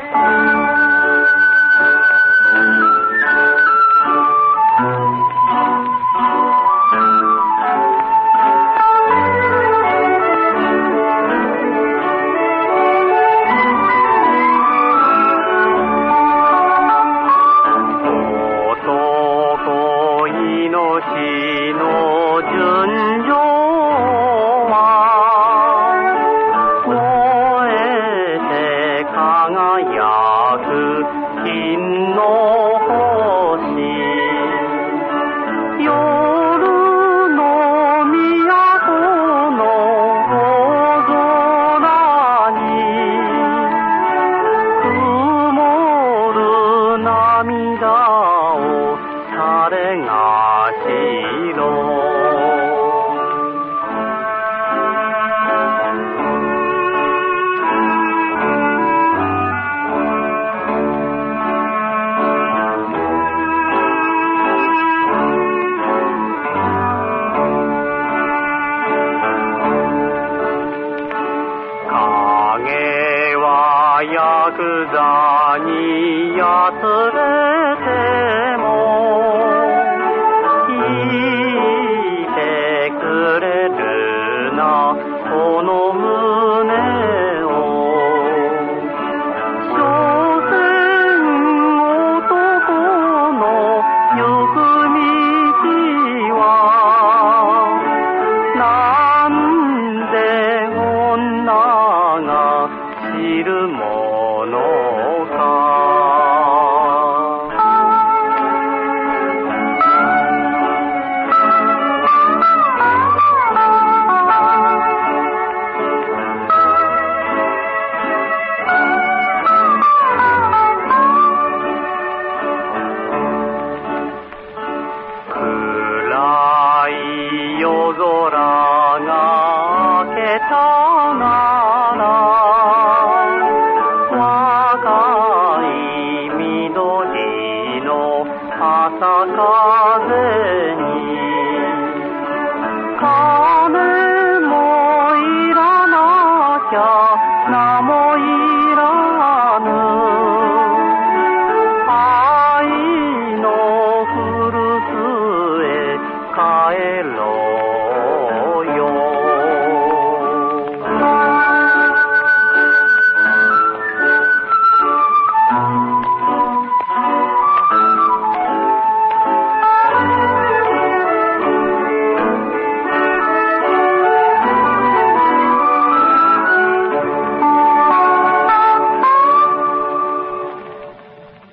Thank you. ヤクザにやつれてもいてくれるなこの村るものか。暗い夜空が明けた。風もいらなきゃ名もいら